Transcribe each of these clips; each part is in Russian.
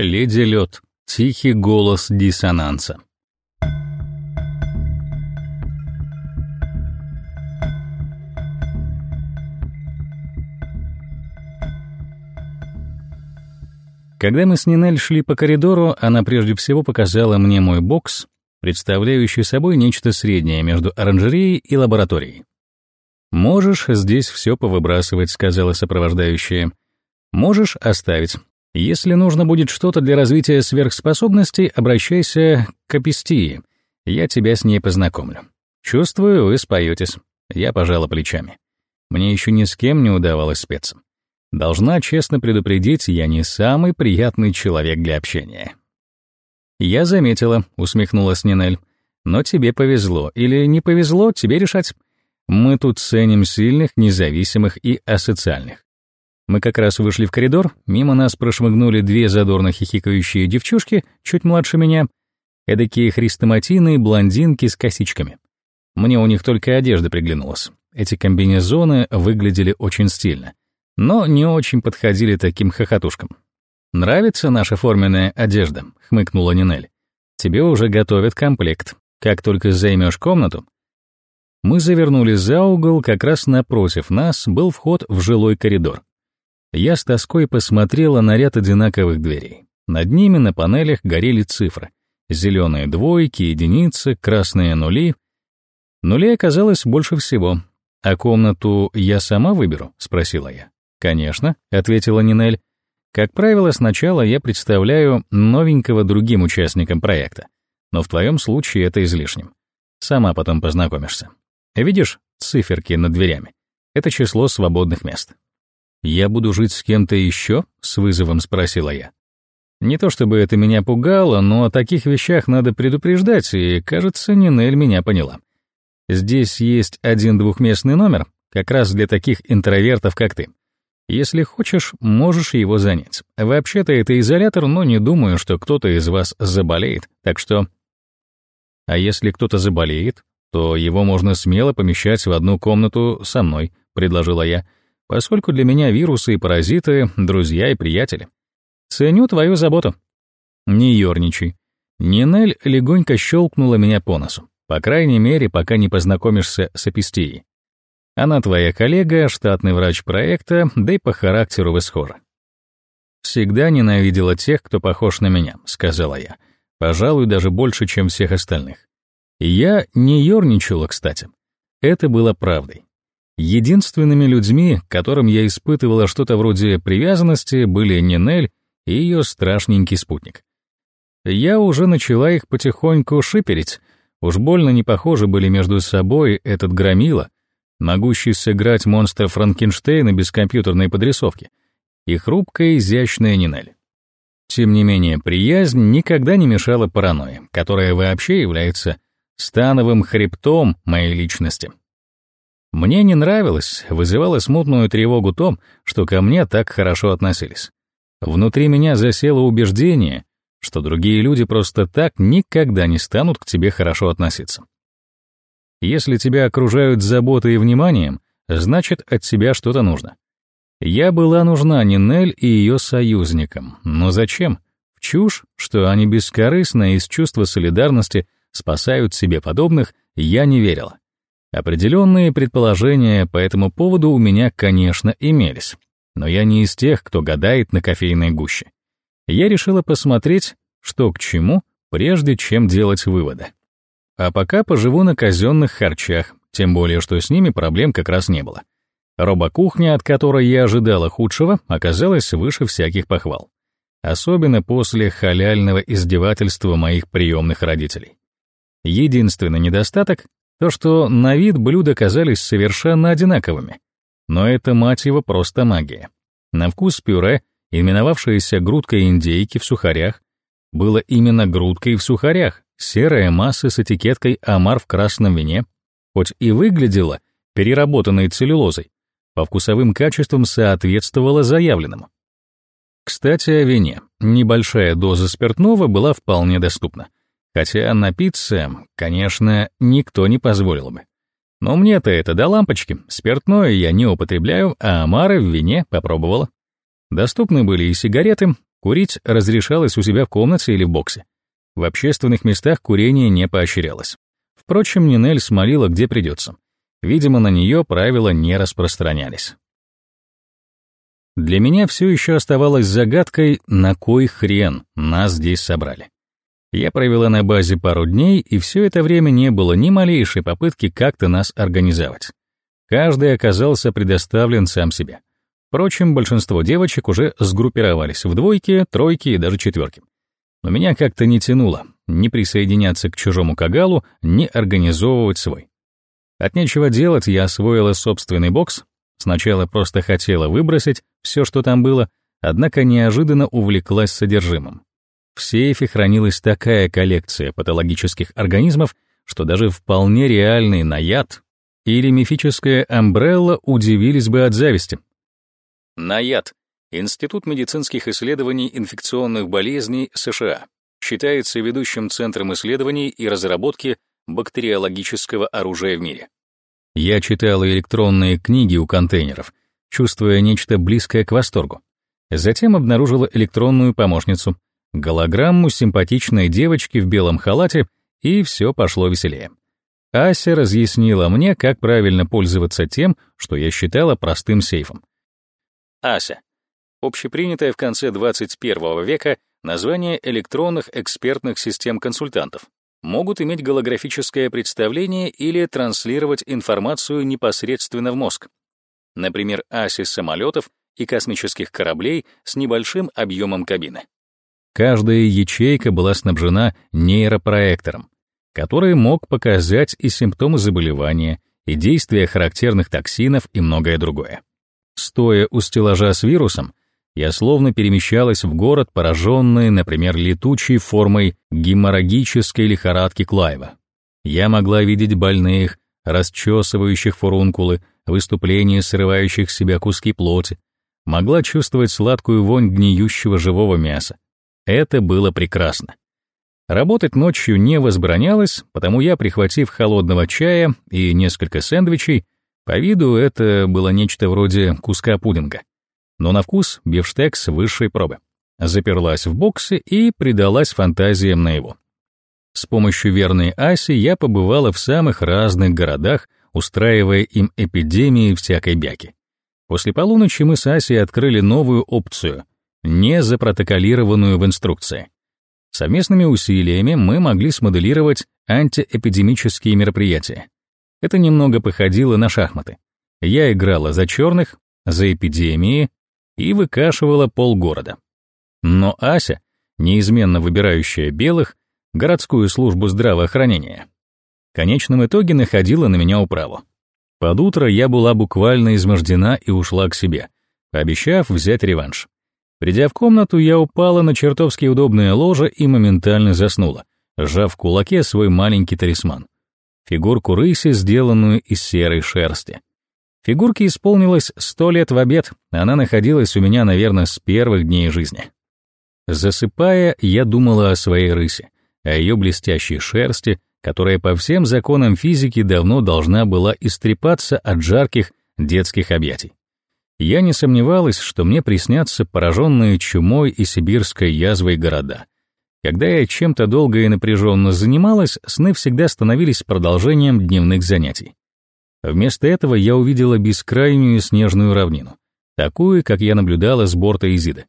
Леди Лед. Тихий голос диссонанса. Когда мы с Нинель шли по коридору, она прежде всего показала мне мой бокс, представляющий собой нечто среднее между оранжереей и лабораторией. «Можешь здесь все повыбрасывать», — сказала сопровождающая. «Можешь оставить. Если нужно будет что-то для развития сверхспособностей, обращайся к Апистии. Я тебя с ней познакомлю. Чувствую, вы споетесь». Я пожала плечами. Мне еще ни с кем не удавалось спеться. Должна честно предупредить, я не самый приятный человек для общения. «Я заметила», — усмехнулась Нинель. «Но тебе повезло. Или не повезло, тебе решать. Мы тут ценим сильных, независимых и асоциальных. Мы как раз вышли в коридор, мимо нас прошмыгнули две задорно хихикающие девчушки, чуть младше меня, эдакие хрестоматийные блондинки с косичками. Мне у них только одежда приглянулась. Эти комбинезоны выглядели очень стильно но не очень подходили таким хохотушкам. «Нравится наша форменная одежда?» — хмыкнула Нинель. «Тебе уже готовят комплект. Как только займешь комнату...» Мы завернули за угол, как раз напротив нас был вход в жилой коридор. Я с тоской посмотрела на ряд одинаковых дверей. Над ними на панелях горели цифры. Зеленые двойки, единицы, красные нули. Нулей оказалось больше всего. «А комнату я сама выберу?» — спросила я. «Конечно», — ответила Нинель. «Как правило, сначала я представляю новенького другим участникам проекта, но в твоем случае это излишним. Сама потом познакомишься. Видишь циферки над дверями? Это число свободных мест». «Я буду жить с кем-то еще?» — с вызовом спросила я. Не то чтобы это меня пугало, но о таких вещах надо предупреждать, и, кажется, Нинель меня поняла. Здесь есть один двухместный номер, как раз для таких интровертов, как ты. Если хочешь, можешь его занять. Вообще-то это изолятор, но не думаю, что кто-то из вас заболеет, так что... А если кто-то заболеет, то его можно смело помещать в одну комнату со мной, предложила я, поскольку для меня вирусы и паразиты — друзья и приятели. Ценю твою заботу. Не ерничай. Нинель легонько щелкнула меня по носу. По крайней мере, пока не познакомишься с апистией. Она твоя коллега, штатный врач проекта, да и по характеру вы схожи. «Всегда ненавидела тех, кто похож на меня», — сказала я. «Пожалуй, даже больше, чем всех остальных». Я не ерничала, кстати. Это было правдой. Единственными людьми, которым я испытывала что-то вроде привязанности, были Нинель и ее страшненький спутник. Я уже начала их потихоньку шиперить. Уж больно не похожи были между собой этот громила могущий сыграть монстра Франкенштейна без компьютерной подрисовки, и хрупкая, изящная Нинель. Тем не менее, приязнь никогда не мешала паранойи, которая вообще является становым хребтом моей личности. Мне не нравилось, вызывало смутную тревогу то, что ко мне так хорошо относились. Внутри меня засело убеждение, что другие люди просто так никогда не станут к тебе хорошо относиться. Если тебя окружают заботой и вниманием, значит, от тебя что-то нужно. Я была нужна Нинель и ее союзникам, но зачем? В чушь, что они бескорыстно из чувства солидарности спасают себе подобных, я не верила. Определенные предположения по этому поводу у меня, конечно, имелись, но я не из тех, кто гадает на кофейной гуще. Я решила посмотреть, что к чему, прежде чем делать выводы. А пока поживу на казенных харчах, тем более, что с ними проблем как раз не было. Робокухня, от которой я ожидала худшего, оказалась выше всяких похвал. Особенно после халяльного издевательства моих приемных родителей. Единственный недостаток — то, что на вид блюда казались совершенно одинаковыми. Но это, мать его, просто магия. На вкус пюре, именовавшееся грудкой индейки в сухарях, было именно грудкой в сухарях, Серая масса с этикеткой «Амар в красном вине», хоть и выглядела переработанной целлюлозой, по вкусовым качествам соответствовала заявленному. Кстати, о вине. Небольшая доза спиртного была вполне доступна. Хотя напиться, конечно, никто не позволил бы. Но мне-то это до лампочки. Спиртное я не употребляю, а омары в вине попробовала. Доступны были и сигареты, Курить разрешалось у себя в комнате или в боксе. В общественных местах курение не поощрялось. Впрочем, Нинель смолила где придется. Видимо, на нее правила не распространялись. Для меня все еще оставалось загадкой, на кой хрен нас здесь собрали. Я провела на базе пару дней, и все это время не было ни малейшей попытки как-то нас организовать. Каждый оказался предоставлен сам себе. Впрочем, большинство девочек уже сгруппировались в двойки, тройки и даже четверки. Но меня как-то не тянуло ни присоединяться к чужому кагалу, ни организовывать свой. От нечего делать я освоила собственный бокс, сначала просто хотела выбросить все, что там было, однако неожиданно увлеклась содержимым. В сейфе хранилась такая коллекция патологических организмов, что даже вполне реальный наяд или мифическая амбрелла удивились бы от зависти. НАЯД — Институт медицинских исследований инфекционных болезней США. Считается ведущим центром исследований и разработки бактериологического оружия в мире. Я читал электронные книги у контейнеров, чувствуя нечто близкое к восторгу. Затем обнаружила электронную помощницу, голограмму симпатичной девочки в белом халате, и все пошло веселее. Ася разъяснила мне, как правильно пользоваться тем, что я считала простым сейфом. АСЯ — общепринятое в конце 21 века название электронных экспертных систем консультантов. Могут иметь голографическое представление или транслировать информацию непосредственно в мозг. Например, аси самолетов и космических кораблей с небольшим объемом кабины. Каждая ячейка была снабжена нейропроектором, который мог показать и симптомы заболевания, и действия характерных токсинов и многое другое. Стоя у стеллажа с вирусом, я словно перемещалась в город, пораженный, например, летучей формой геморрагической лихорадки Клайва. Я могла видеть больных, расчесывающих фурункулы, выступления срывающих с себя куски плоти, могла чувствовать сладкую вонь гниющего живого мяса. Это было прекрасно. Работать ночью не возбранялось, потому я, прихватив холодного чая и несколько сэндвичей, по виду это было нечто вроде куска пудинга. Но на вкус бифштекс высшей пробы. Заперлась в боксе и предалась фантазиям на его. С помощью верной Аси я побывала в самых разных городах, устраивая им эпидемии всякой бяки. После полуночи мы с Асей открыли новую опцию, не запротоколированную в инструкции. Совместными усилиями мы могли смоделировать антиэпидемические мероприятия. Это немного походило на шахматы. Я играла за черных, за эпидемии и выкашивала полгорода. Но Ася, неизменно выбирающая белых, городскую службу здравоохранения, в конечном итоге находила на меня управу. Под утро я была буквально измождена и ушла к себе, пообещав взять реванш. Придя в комнату, я упала на чертовски удобное ложе и моментально заснула, сжав в кулаке свой маленький талисман фигурку рыси, сделанную из серой шерсти. Фигурке исполнилось сто лет в обед, она находилась у меня, наверное, с первых дней жизни. Засыпая, я думала о своей рысе, о ее блестящей шерсти, которая по всем законам физики давно должна была истрепаться от жарких детских объятий. Я не сомневалась, что мне приснятся пораженные чумой и сибирской язвой города, когда я чем-то долго и напряженно занималась, сны всегда становились продолжением дневных занятий. Вместо этого я увидела бескрайнюю снежную равнину, такую, как я наблюдала с борта Изида.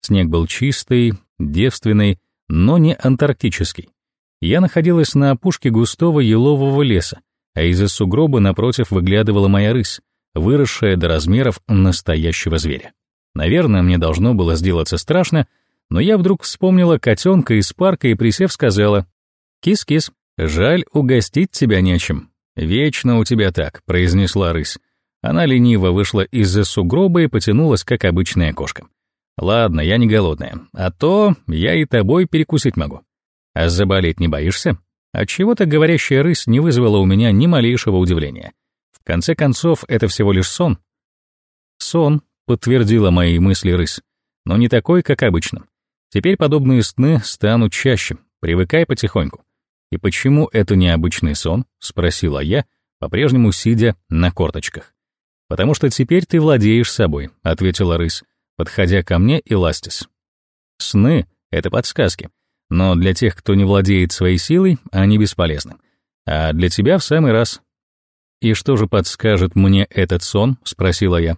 Снег был чистый, девственный, но не антарктический. Я находилась на опушке густого елового леса, а из-за сугроба напротив выглядывала моя рысь, выросшая до размеров настоящего зверя. Наверное, мне должно было сделаться страшно, но я вдруг вспомнила котенка из парка и, присев, сказала, «Кис-кис, жаль, угостить тебя нечем. Вечно у тебя так», — произнесла рысь. Она лениво вышла из-за сугроба и потянулась, как обычная кошка. «Ладно, я не голодная, а то я и тобой перекусить могу. А заболеть не боишься?» Отчего-то говорящая рысь не вызвала у меня ни малейшего удивления. В конце концов, это всего лишь сон. «Сон», — подтвердила мои мысли рысь, но не такой, как обычно. Теперь подобные сны станут чаще, привыкай потихоньку. «И почему это необычный сон?» — спросила я, по-прежнему сидя на корточках. «Потому что теперь ты владеешь собой», — ответила рысь, подходя ко мне и ластясь. Сны — это подсказки, но для тех, кто не владеет своей силой, они бесполезны. А для тебя в самый раз. «И что же подскажет мне этот сон?» — спросила я.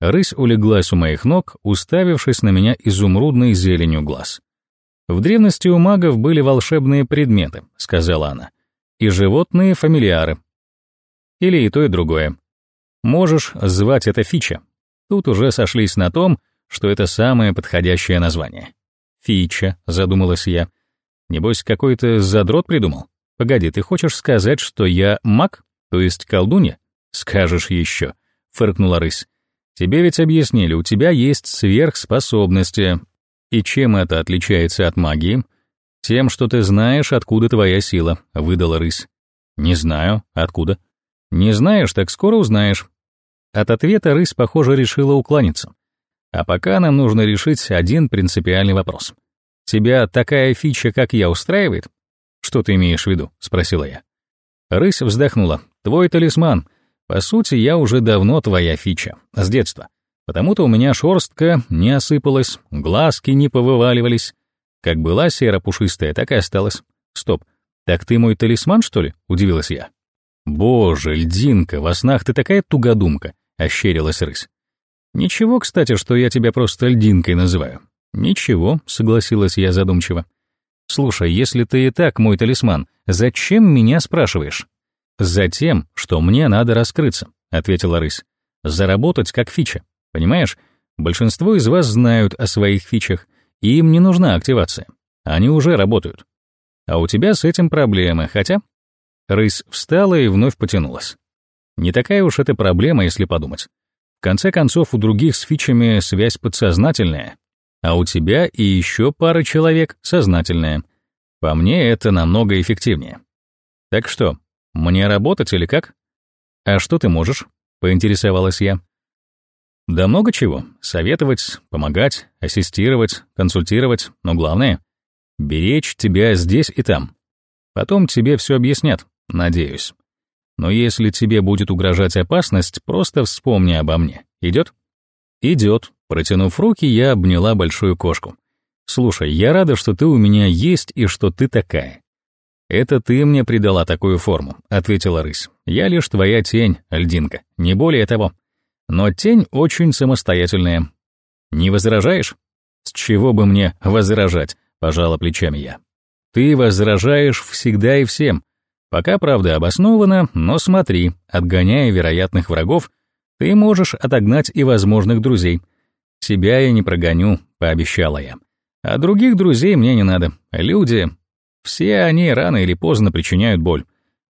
Рысь улеглась у моих ног, уставившись на меня изумрудной зеленью глаз. «В древности у магов были волшебные предметы», — сказала она, «и животные фамильяры. Или и то, и другое. Можешь звать это фича. Тут уже сошлись на том, что это самое подходящее название. Фича, задумалась я. Небось, какой-то задрот придумал? Погоди, ты хочешь сказать, что я маг, то есть колдунья? Скажешь еще, фыркнула рысь. Тебе ведь объяснили, у тебя есть сверхспособности. И чем это отличается от магии? Тем, что ты знаешь, откуда твоя сила, выдала рысь. Не знаю, откуда. Не знаешь, так скоро узнаешь. От ответа рысь, похоже, решила уклониться. А пока нам нужно решить один принципиальный вопрос. Тебя такая фича, как я, устраивает? Что ты имеешь в виду? спросила я. Рысь вздохнула. Твой талисман. По сути, я уже давно твоя фича, с детства. Потому-то у меня шорстка не осыпалась, глазки не повываливались. Как была серо-пушистая, так и осталась. Стоп, так ты мой талисман, что ли? Удивилась я. Боже, льдинка, во снах ты такая тугодумка, ощерилась рысь. Ничего, кстати, что я тебя просто льдинкой называю. Ничего, согласилась я задумчиво. Слушай, если ты и так мой талисман, зачем меня спрашиваешь? Затем, что мне надо раскрыться, ответила рысь. Заработать как фича. Понимаешь, большинство из вас знают о своих фичах, и им не нужна активация. Они уже работают. А у тебя с этим проблемы, хотя... Рысь встала и вновь потянулась. Не такая уж это проблема, если подумать. В конце концов, у других с фичами связь подсознательная, а у тебя и еще пара человек сознательная. По мне, это намного эффективнее. Так что, мне работать или как? А что ты можешь? Поинтересовалась я. Да много чего. Советовать, помогать, ассистировать, консультировать, но главное — беречь тебя здесь и там. Потом тебе все объяснят, надеюсь. Но если тебе будет угрожать опасность, просто вспомни обо мне. Идет? Идет. Протянув руки, я обняла большую кошку. Слушай, я рада, что ты у меня есть и что ты такая. Это ты мне придала такую форму, ответила рысь. Я лишь твоя тень, льдинка, не более того. Но тень очень самостоятельная. Не возражаешь? С чего бы мне возражать? Пожала плечами я. Ты возражаешь всегда и всем, Пока, правда, обоснованно, но смотри, отгоняя вероятных врагов, ты можешь отогнать и возможных друзей. Себя я не прогоню, пообещала я. А других друзей мне не надо. Люди, все они рано или поздно причиняют боль.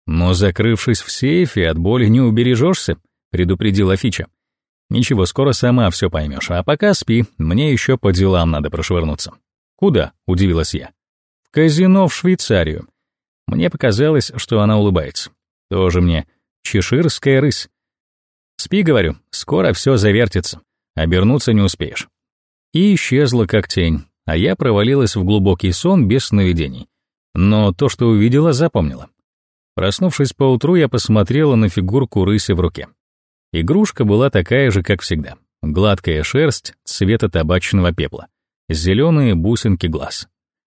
Но закрывшись в сейфе, от боли не убережешься, предупредила Фича. Ничего, скоро сама все поймешь, а пока спи, мне еще по делам надо прошвырнуться. Куда? удивилась я. В казино в Швейцарию. Мне показалось, что она улыбается. Тоже мне чеширская рысь. Спи, говорю, скоро все завертится. Обернуться не успеешь. И исчезла как тень, а я провалилась в глубокий сон без сновидений. Но то, что увидела, запомнила. Проснувшись поутру, я посмотрела на фигурку рыси в руке. Игрушка была такая же, как всегда. Гладкая шерсть цвета табачного пепла. Зеленые бусинки глаз.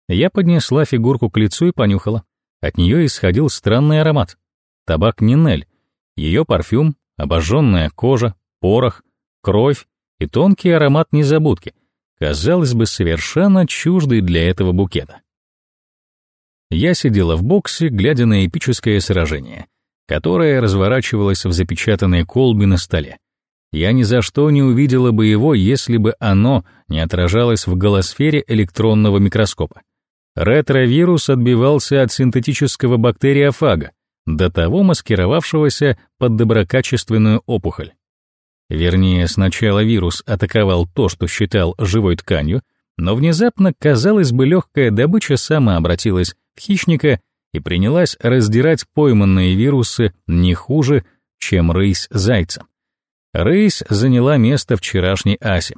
Я поднесла фигурку к лицу и понюхала. От нее исходил странный аромат. Табак Нинель, ее парфюм, обожженная кожа, порох, кровь и тонкий аромат незабудки, казалось бы, совершенно чуждый для этого букета. Я сидела в боксе, глядя на эпическое сражение, которое разворачивалось в запечатанной колбе на столе. Я ни за что не увидела бы его, если бы оно не отражалось в голосфере электронного микроскопа. Ретровирус отбивался от синтетического бактериофага, до того маскировавшегося под доброкачественную опухоль. Вернее, сначала вирус атаковал то, что считал живой тканью, но внезапно, казалось бы, легкая добыча сама обратилась в хищника и принялась раздирать пойманные вирусы не хуже, чем рысь зайца. Рысь заняла место вчерашней Аси.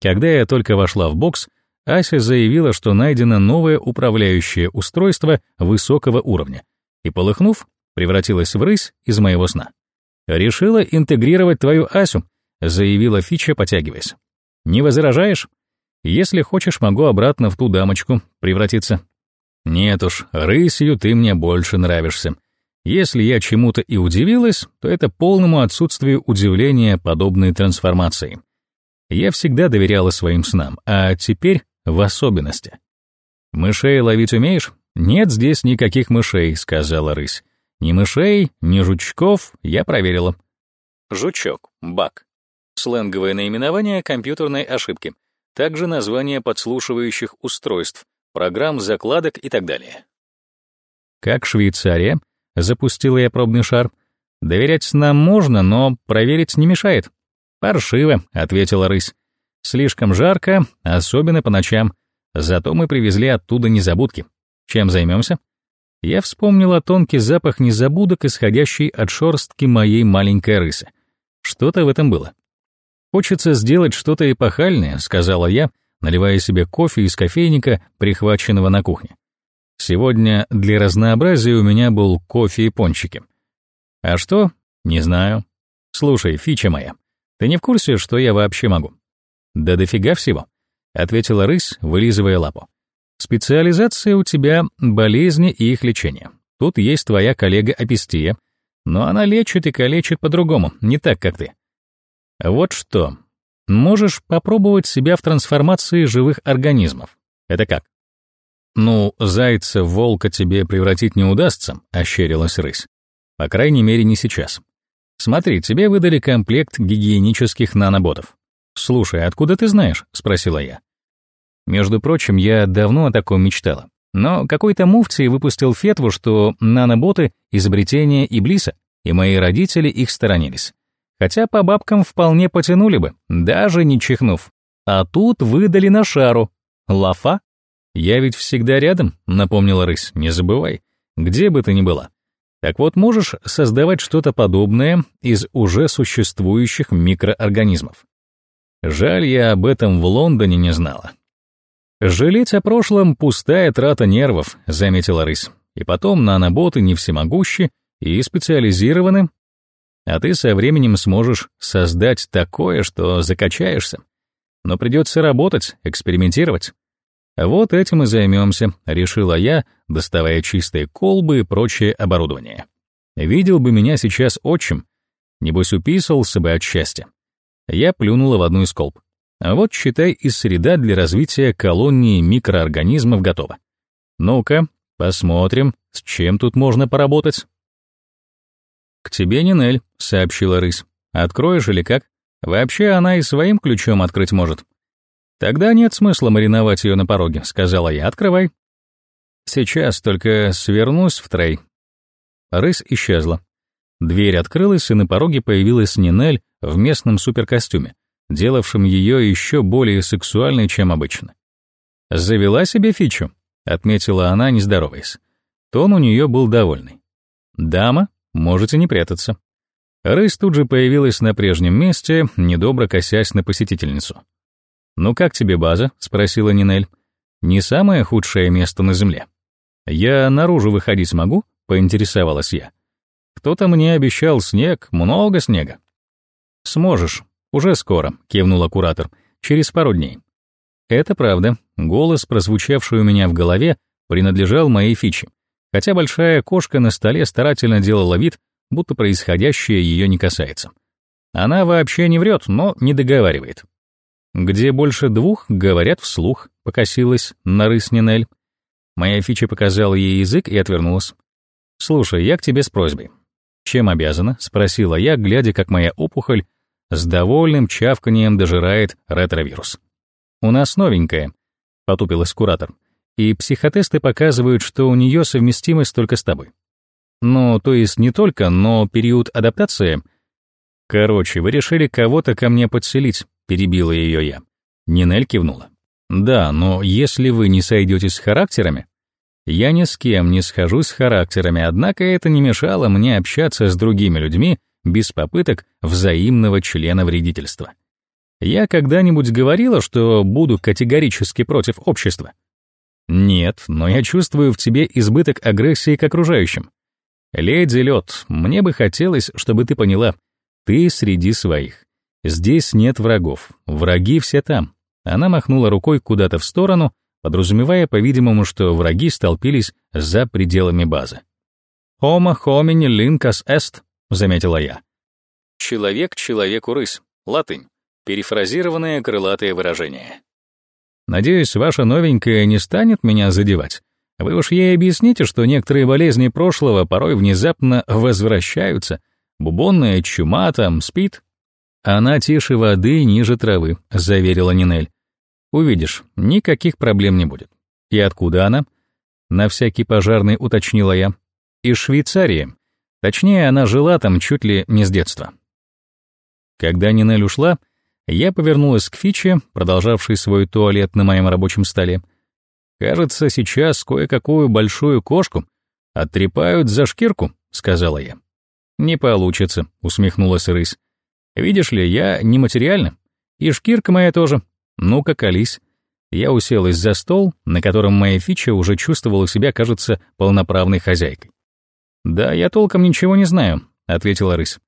Когда я только вошла в бокс, Ася заявила, что найдено новое управляющее устройство высокого уровня, и, полыхнув, превратилась в рысь из моего сна. «Решила интегрировать твою Асю», — заявила Фича, потягиваясь. «Не возражаешь?» Если хочешь, могу обратно в ту дамочку превратиться. Нет уж, рысью ты мне больше нравишься. Если я чему-то и удивилась, то это полному отсутствию удивления подобной трансформации. Я всегда доверяла своим снам, а теперь в особенности. «Мышей ловить умеешь?» «Нет здесь никаких мышей», — сказала рысь. «Ни мышей, ни жучков я проверила». Жучок, баг. Сленговое наименование компьютерной ошибки. Также название подслушивающих устройств, программ, закладок и так далее. Как Швейцария, запустила я пробный шар. Доверять нам можно, но проверить не мешает. Паршиво, ответила рысь. Слишком жарко, особенно по ночам. Зато мы привезли оттуда незабудки. Чем займемся? Я вспомнила тонкий запах незабудок, исходящий от шорстки моей маленькой рысы. Что-то в этом было. «Хочется сделать что-то эпохальное», — сказала я, наливая себе кофе из кофейника, прихваченного на кухне. Сегодня для разнообразия у меня был кофе и пончики. А что? Не знаю. Слушай, фича моя, ты не в курсе, что я вообще могу? Да дофига всего, ответила рысь, вылизывая лапу. Специализация у тебя — болезни и их лечение. Тут есть твоя коллега Апистия, но она лечит и калечит по-другому, не так, как ты. Вот что. Можешь попробовать себя в трансформации живых организмов. Это как? Ну, зайца волка тебе превратить не удастся, ощерилась рысь. По крайней мере, не сейчас. Смотри, тебе выдали комплект гигиенических наноботов. Слушай, откуда ты знаешь? спросила я. Между прочим, я давно о таком мечтала. Но какой-то муфтий выпустил фетву, что наноботы — изобретение Иблиса, и мои родители их сторонились. Хотя по бабкам вполне потянули бы, даже не чихнув. А тут выдали на шару. Лафа? Я ведь всегда рядом, напомнила рысь, не забывай, где бы ты ни была. Так вот, можешь создавать что-то подобное из уже существующих микроорганизмов. Жаль, я об этом в Лондоне не знала. Жалеть о прошлом — пустая трата нервов, заметила рысь. И потом наноботы не всемогущи и специализированы, а ты со временем сможешь создать такое, что закачаешься. Но придется работать, экспериментировать. Вот этим и займемся, решила я, доставая чистые колбы и прочее оборудование. Видел бы меня сейчас отчим, небось уписался бы от счастья. Я плюнула в одну из колб. А вот, считай, и среда для развития колонии микроорганизмов готова. Ну-ка, посмотрим, с чем тут можно поработать. «К тебе Нинель», — сообщила рысь. «Откроешь или как? Вообще она и своим ключом открыть может». «Тогда нет смысла мариновать ее на пороге», — сказала я. «Открывай». «Сейчас, только свернусь в трей». Рысь исчезла. Дверь открылась, и на пороге появилась Нинель в местном суперкостюме, делавшем ее еще более сексуальной, чем обычно. «Завела себе фичу», — отметила она, не здороваясь. Тон у нее был довольный. «Дама, можете не прятаться». Рысь тут же появилась на прежнем месте, недобро косясь на посетительницу. «Ну как тебе база?» — спросила Нинель. «Не самое худшее место на Земле». «Я наружу выходить смогу?» — поинтересовалась я. «Кто-то мне обещал снег, много снега». «Сможешь. Уже скоро», — кивнула куратор. «Через пару дней». Это правда. Голос, прозвучавший у меня в голове, принадлежал моей фиче. Хотя большая кошка на столе старательно делала вид, будто происходящее ее не касается. Она вообще не врет, но не договаривает. Где больше двух, говорят вслух, покосилась на Нинель. Моя фича показала ей язык и отвернулась. «Слушай, я к тебе с просьбой». «Чем обязана?» — спросила я, глядя, как моя опухоль с довольным чавканием дожирает ретровирус. «У нас новенькая», — потупилась куратор, «и психотесты показывают, что у нее совместимость только с тобой». «Ну, то есть не только, но период адаптации...» «Короче, вы решили кого-то ко мне подселить, перебила ее я. Нинель кивнула. Да, но если вы не сойдетесь с характерами, я ни с кем не схожусь с характерами, однако это не мешало мне общаться с другими людьми без попыток взаимного члена вредительства. Я когда-нибудь говорила, что буду категорически против общества? Нет, но я чувствую в тебе избыток агрессии к окружающим. Леди Лед, мне бы хотелось, чтобы ты поняла, ты среди своих. Здесь нет врагов, враги все там. Она махнула рукой куда-то в сторону, подразумевая, по-видимому, что враги столпились за пределами базы. «Homo homini lincas est», — заметила я. «Человек человеку рысь», латынь, перефразированное крылатое выражение. «Надеюсь, ваша новенькая не станет меня задевать. Вы уж ей объясните, что некоторые болезни прошлого порой внезапно возвращаются. Бубонная чума там спит». «Она тише воды, ниже травы», — заверила Нинель. «Увидишь, никаких проблем не будет». «И откуда она?» На всякий пожарный уточнила я. «Из Швейцарии. Точнее, она жила там чуть ли не с детства». Когда Нинель ушла, я повернулась к Фиче, продолжавшей свой туалет на моем рабочем столе. «Кажется, сейчас кое-какую большую кошку оттрепают за шкирку», — сказала я. «Не получится», — усмехнулась рысь. «Видишь ли, я нематериальна. И шкирка моя тоже. Ну-ка, колись». Я уселась за стол, на котором моя фича уже чувствовала себя, кажется, полноправной хозяйкой. «Да, я толком ничего не знаю», — ответила рысь.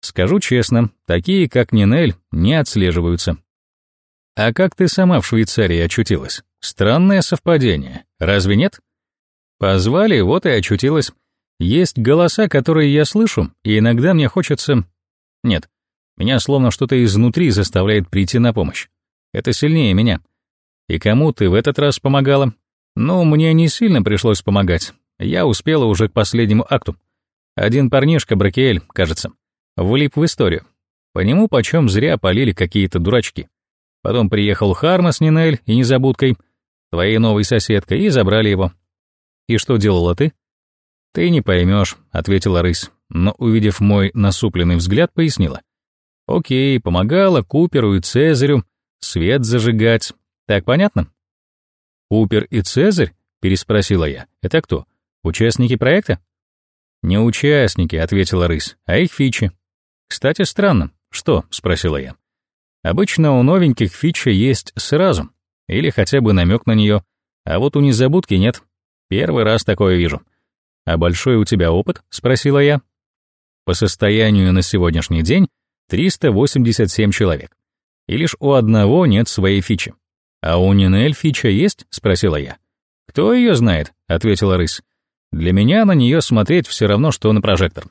«Скажу честно, такие, как Нинель, не отслеживаются». «А как ты сама в Швейцарии очутилась? Странное совпадение, разве нет?» «Позвали, вот и очутилась. Есть голоса, которые я слышу, и иногда мне хочется... Нет, меня словно что-то изнутри заставляет прийти на помощь. Это сильнее меня. И кому ты в этот раз помогала? Ну, мне не сильно пришлось помогать. Я успела уже к последнему акту. Один парнишка, Бракеэль, кажется, влип в историю. По нему почем зря полили какие-то дурачки. Потом приехал Харма с Нинель и незабудкой, твоей новой соседкой, и забрали его. И что делала ты? Ты не поймешь, ответила рысь, но, увидев мой насупленный взгляд, пояснила. Окей, помогала Куперу и Цезарю свет зажигать. Так понятно? Купер и Цезарь? Переспросила я. Это кто? Участники проекта? Не участники, ответила рысь, а их фичи. Кстати, странно. Что? Спросила я. Обычно у новеньких фича есть сразу, или хотя бы намек на нее, а вот у незабудки нет. Первый раз такое вижу. А большой у тебя опыт? Спросила я. По состоянию на сегодняшний день 387 человек. И лишь у одного нет своей фичи. «А у Нинель фича есть?» — спросила я. «Кто ее знает?» — ответила рысь. «Для меня на нее смотреть все равно, что на прожектор.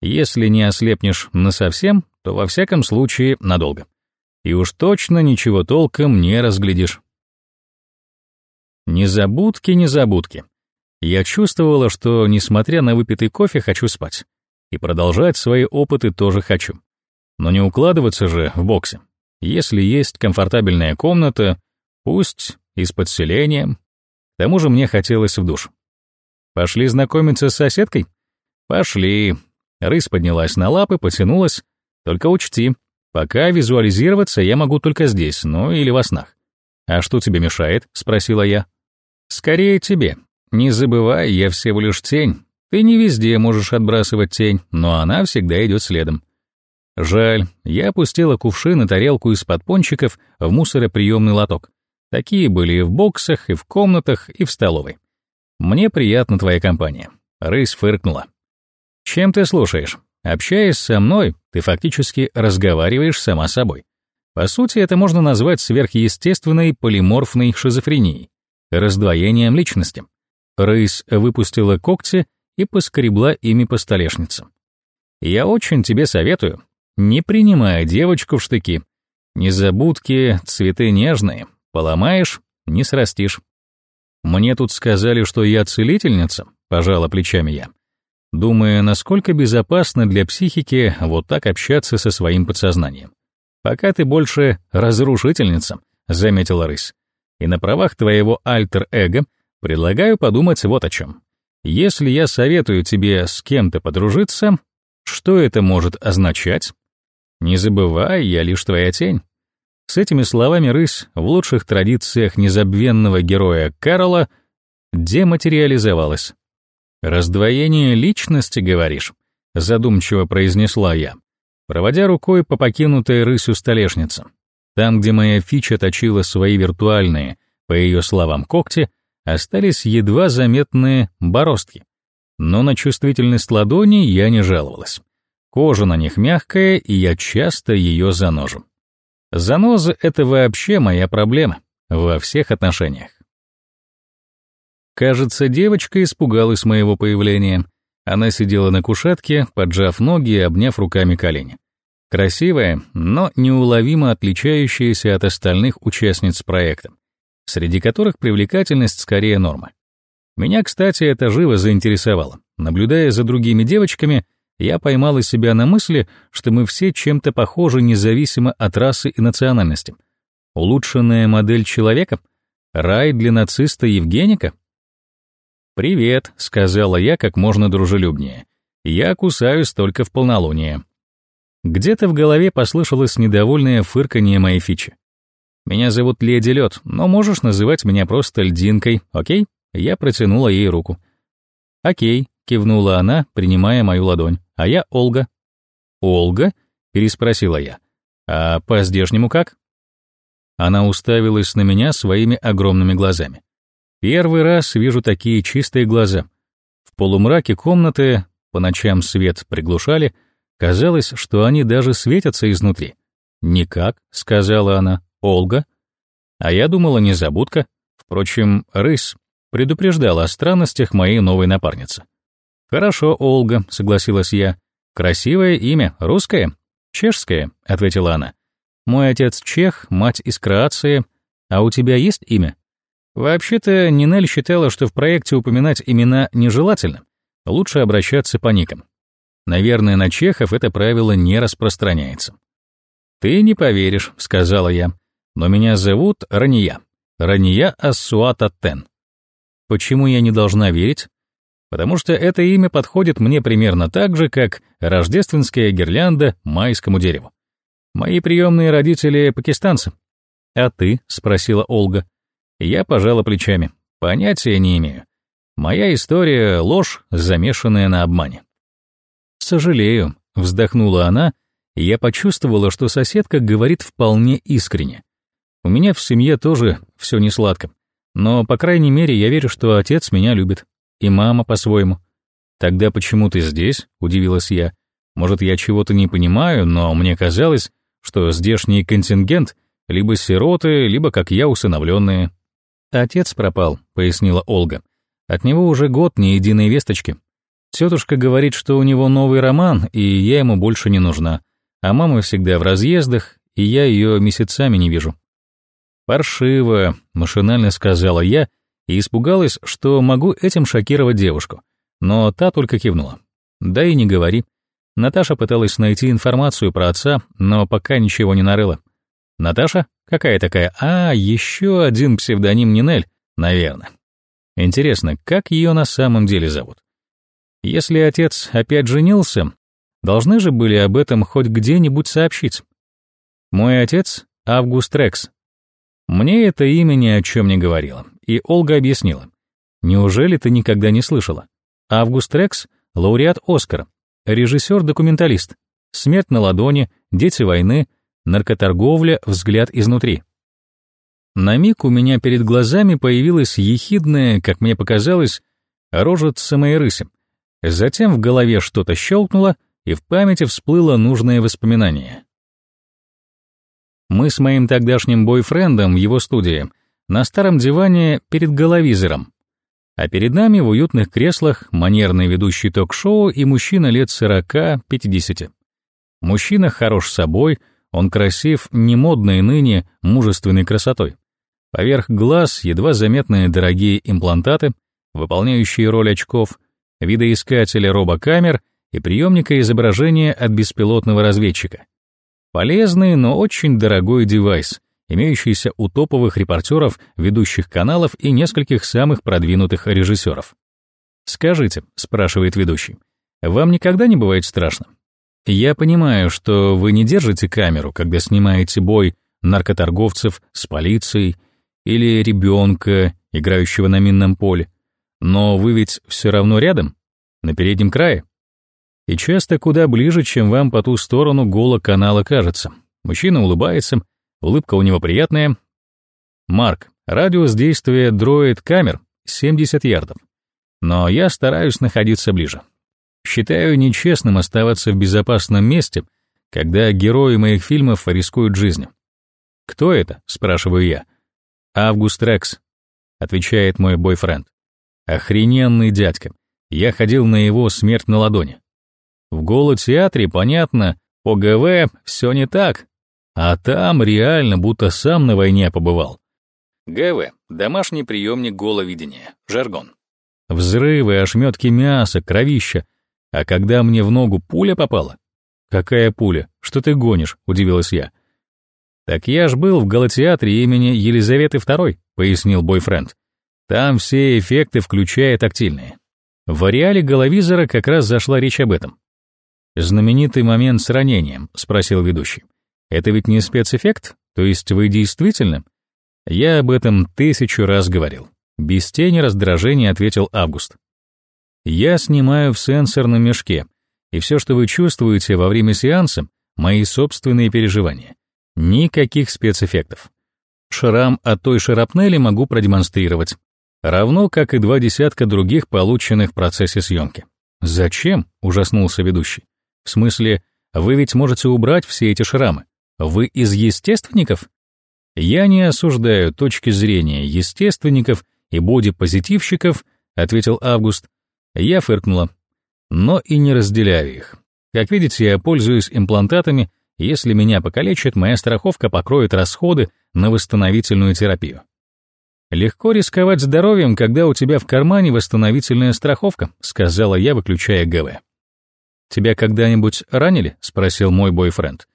Если не ослепнешь насовсем, то во всяком случае надолго. И уж точно ничего толком не разглядишь». Незабудки, незабудки. Я чувствовала, что, несмотря на выпитый кофе, хочу спать. И продолжать свои опыты тоже хочу. Но не укладываться же в боксе. Если есть комфортабельная комната, пусть и с подселением. К тому же мне хотелось в душ. Пошли знакомиться с соседкой? Пошли. Рысь поднялась на лапы, потянулась. Только учти, пока визуализироваться я могу только здесь, ну или во снах. «А что тебе мешает?» — спросила я. «Скорее тебе. Не забывай, я всего лишь тень. Ты не везде можешь отбрасывать тень, но она всегда идет следом. Жаль, я опустила кувшин и тарелку из-под пончиков в мусороприемный лоток. Такие были и в боксах, и в комнатах, и в столовой. Мне приятна твоя компания. Рысь фыркнула. Чем ты слушаешь? Общаясь со мной, ты фактически разговариваешь сама собой. По сути, это можно назвать сверхъестественной полиморфной шизофренией, раздвоением личности. Рысь выпустила когти и поскребла ими по столешнице. Я очень тебе советую, не принимай девочку в штыки. Незабудки, цветы нежные. Поломаешь — не срастишь. Мне тут сказали, что я целительница, пожала плечами я. Думая, насколько безопасно для психики вот так общаться со своим подсознанием. Пока ты больше разрушительница, заметила рысь. И на правах твоего альтер-эго предлагаю подумать вот о чем. Если я советую тебе с кем-то подружиться, что это может означать? Не забывай, я лишь твоя тень. С этими словами рысь в лучших традициях незабвенного героя Карла дематериализовалась. «Раздвоение личности, говоришь?» — задумчиво произнесла я, проводя рукой по покинутой рысью столешнице. Там, где моя фича точила свои виртуальные, по ее словам, когти, остались едва заметные бороздки. Но на чувствительность ладони я не жаловалась. Кожа на них мягкая, и я часто ее заножу. Заноза — это вообще моя проблема во всех отношениях. Кажется, девочка испугалась моего появления. Она сидела на кушетке, поджав ноги и обняв руками колени. Красивая, но неуловимо отличающаяся от остальных участниц проекта, среди которых привлекательность скорее норма. Меня, кстати, это живо заинтересовало. Наблюдая за другими девочками, я поймала себя на мысли, что мы все чем-то похожи независимо от расы и национальности. Улучшенная модель человека? Рай для нациста Евгеника? «Привет», — сказала я как можно дружелюбнее. «Я кусаюсь только в полнолуние». Где-то в голове послышалось недовольное фырканье моей фичи. «Меня зовут Леди Лед, но можешь называть меня просто Льдинкой, окей?» Я протянула ей руку. «Окей», — кивнула она, принимая мою ладонь. «А я Ольга». «Ольга?» — переспросила я. «А по-здешнему как?» Она уставилась на меня своими огромными глазами. Первый раз вижу такие чистые глаза. В полумраке комнаты, по ночам свет приглушали, казалось, что они даже светятся изнутри. «Никак», — сказала она, — «Олга». А я думала, незабудка. Впрочем, рысь предупреждала о странностях моей новой напарницы. «Хорошо, Олга», — согласилась я. «Красивое имя, русское?» «Чешское», — ответила она. «Мой отец чех, мать из Кроации. А у тебя есть имя?» Вообще-то, Нинель считала, что в проекте упоминать имена нежелательно, лучше обращаться по никам. Наверное, на чехов это правило не распространяется. «Ты не поверишь», — сказала я, — «но меня зовут Рания. Рания Ассуата Тен». Почему я не должна верить? Потому что это имя подходит мне примерно так же, как рождественская гирлянда майскому дереву. Мои приемные родители — пакистанцы. «А ты?» — спросила Ольга. Я пожала плечами. Понятия не имею. Моя история — ложь, замешанная на обмане. «Сожалею», — вздохнула она, и я почувствовала, что соседка говорит вполне искренне. У меня в семье тоже все не сладко. Но, по крайней мере, я верю, что отец меня любит. И мама по-своему. «Тогда почему ты здесь?» — удивилась я. «Может, я чего-то не понимаю, но мне казалось, что здешний контингент — либо сироты, либо, как я, усыновленные». «Отец пропал», — пояснила Ольга. «От него уже год ни единой весточки. Тетушка говорит, что у него новый роман, и я ему больше не нужна. А мама всегда в разъездах, и я ее месяцами не вижу». «Паршиво», — машинально сказала я, и испугалась, что могу этим шокировать девушку. Но та только кивнула. «Да и не говори». Наташа пыталась найти информацию про отца, но пока ничего не нарыла. Наташа? Какая такая? А, еще один псевдоним Нинель, наверное. Интересно, как ее на самом деле зовут? Если отец опять женился, должны же были об этом хоть где-нибудь сообщить. Мой отец — Август Рекс. Мне это имя ни о чем не говорило, и Ольга объяснила. Неужели ты никогда не слышала? Август Рекс — лауреат Оскара, режиссер-документалист, «Смерть на ладони», «Дети войны», Наркоторговля, взгляд изнутри. На миг у меня перед глазами появилась ехидная, как мне показалось, рожица моей рыси. Затем в голове что-то щелкнуло, и в памяти всплыло нужное воспоминание. Мы с моим тогдашним бойфрендом в его студии на старом диване перед головизором, а перед нами в уютных креслах манерный ведущий ток-шоу и мужчина лет 40-50. Мужчина хорош собой — он красив не модной ныне мужественной красотой. Поверх глаз едва заметные дорогие имплантаты, выполняющие роль очков, видоискателя робокамер и приемника изображения от беспилотного разведчика. Полезный, но очень дорогой девайс, имеющийся у топовых репортеров, ведущих каналов и нескольких самых продвинутых режиссеров. «Скажите», — спрашивает ведущий, — «вам никогда не бывает страшно?» Я понимаю, что вы не держите камеру, когда снимаете бой наркоторговцев с полицией или ребенка, играющего на минном поле, но вы ведь все равно рядом, на переднем крае. И часто куда ближе, чем вам по ту сторону гола канала кажется. Мужчина улыбается, улыбка у него приятная. Марк, радиус действия дроид-камер 70 ярдов. Но я стараюсь находиться ближе. Считаю нечестным оставаться в безопасном месте, когда герои моих фильмов рискуют жизнью. «Кто это?» — спрашиваю я. «Август Рекс», — отвечает мой бойфренд. «Охрененный дядька. Я ходил на его смерть на ладони. В голо-театре, понятно, по ГВ все не так, а там реально будто сам на войне побывал. ГВ — домашний приемник головидения, жаргон. Взрывы, ошметки мяса, кровища. А когда мне в ногу пуля попала? Какая пуля? Что ты гонишь? Удивилась я. Так я ж был в галатеатре имени Елизаветы II, пояснил бойфренд. Там все эффекты, включая тактильные. В ареале головизора как раз зашла речь об этом. «Знаменитый момент с ранением», — спросил ведущий. «Это ведь не спецэффект? То есть вы действительно?» «Я об этом тысячу раз говорил». Без тени раздражения ответил Август. «Я снимаю в сенсорном мешке, и все, что вы чувствуете во время сеанса, мои собственные переживания. Никаких спецэффектов. Шрам от той шарапнели могу продемонстрировать, равно как и два десятка других, полученных в процессе съемки. «Зачем?» — ужаснулся ведущий. В смысле, вы ведь можете убрать все эти шрамы. Вы из естественников? Я не осуждаю точки зрения естественников и бодипозитивщиков, ответил Август. Я фыркнула. Но и не разделяю их. Как видите, я пользуюсь имплантатами, если меня покалечат, моя страховка покроет расходы на восстановительную терапию. Легко рисковать здоровьем, когда у тебя в кармане восстановительная страховка, сказала я, выключая ГВ. «Тебя когда-нибудь ранили?» — спросил мой бойфренд.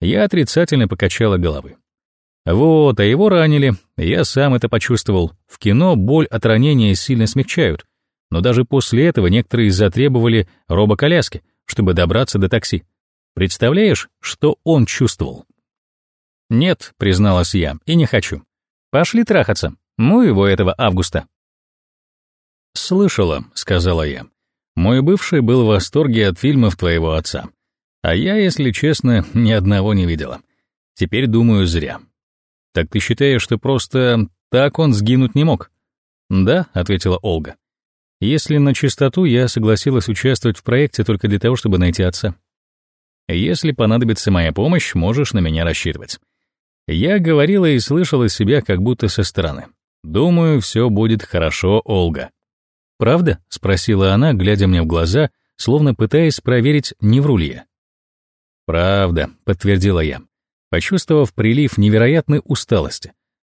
Я отрицательно покачала головы. Вот, а его ранили, я сам это почувствовал. В кино боль от ранения сильно смягчают, но даже после этого некоторые затребовали робоколяски, чтобы добраться до такси. Представляешь, что он чувствовал? «Нет», — призналась я, — «и не хочу. Пошли трахаться. Ну его этого августа». «Слышала», — сказала я. Мой бывший был в восторге от фильмов твоего отца. А я, если честно, ни одного не видела. Теперь думаю, зря. Так ты считаешь, что просто так он сгинуть не мог? Да, ответила Ольга. Если на чистоту, я согласилась участвовать в проекте только для того, чтобы найти отца. Если понадобится моя помощь, можешь на меня рассчитывать. Я говорила и слышала себя как будто со стороны. Думаю, все будет хорошо, Ольга. «Правда?» — спросила она, глядя мне в глаза, словно пытаясь проверить, не вру ли я. «Правда», — подтвердила я, почувствовав прилив невероятной усталости.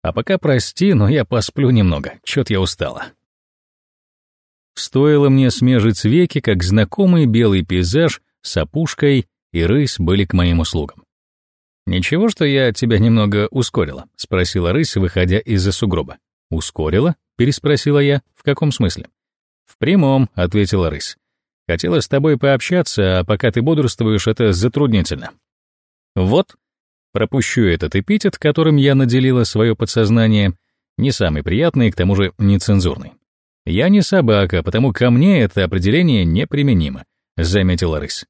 «А пока прости, но я посплю немного, чё-то я устала». Стоило мне смежить веки, как знакомый белый пейзаж с опушкой и рысь были к моим услугам. «Ничего, что я тебя немного ускорила?» — спросила рысь, выходя из-за сугроба. «Ускорила?» — переспросила я. «В каком смысле?» «В прямом», — ответила рысь. «Хотела с тобой пообщаться, а пока ты бодрствуешь, это затруднительно». «Вот», пропущу этот эпитет, которым я наделила свое подсознание, не самый приятный к тому же нецензурный. «Я не собака, потому ко мне это определение неприменимо», — заметила рысь.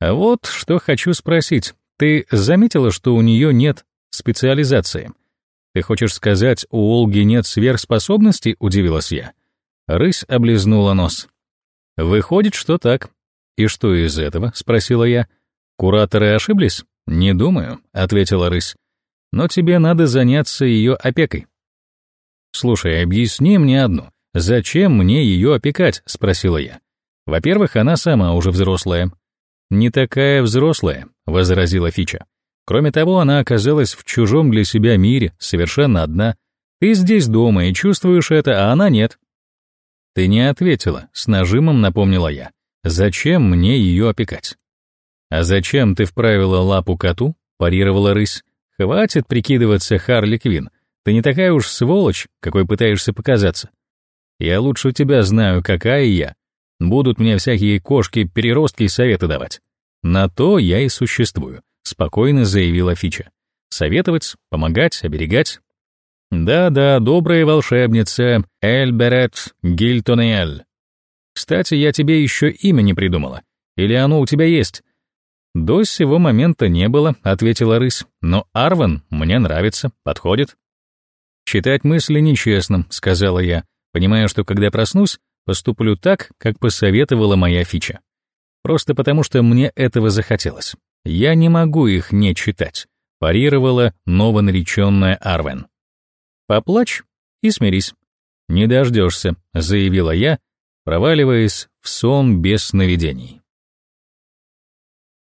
«А вот что хочу спросить. Ты заметила, что у нее нет специализации? Ты хочешь сказать, у Олги нет сверхспособностей?» — удивилась я. Рысь облизнула нос. «Выходит, что так. И что из этого?» — спросила я. «Кураторы ошиблись?» «Не думаю», — ответила рысь. «Но тебе надо заняться ее опекой». «Слушай, объясни мне одну. Зачем мне ее опекать?» — спросила я. «Во-первых, она сама уже взрослая». «Не такая взрослая», — возразила Фича. «Кроме того, она оказалась в чужом для себя мире, совершенно одна. Ты здесь дома и чувствуешь это, а она нет. «Ты не ответила», — с нажимом напомнила я. «Зачем мне ее опекать?» «А зачем ты вправила лапу коту?» — парировала рысь. «Хватит прикидываться Харли Квин. Ты не такая уж сволочь, какой пытаешься показаться. Я лучше тебя знаю, какая я. Будут мне всякие кошки-переростки советы давать. На то я и существую», — спокойно заявила Фича. «Советовать, помогать, оберегать да-да, добрая волшебница Эльберет Гильтонель. Кстати, я тебе еще имя не придумала. Или оно у тебя есть? До сего момента не было, ответила рысь, но Арван мне нравится, подходит. Читать мысли нечестно, сказала я, понимая, что когда проснусь, поступлю так, как посоветовала моя фича. Просто потому, что мне этого захотелось. Я не могу их не читать. парировала новонареченная Арвен. «Поплачь и смирись. Не дождешься», — заявила я, проваливаясь в сон без сновидений.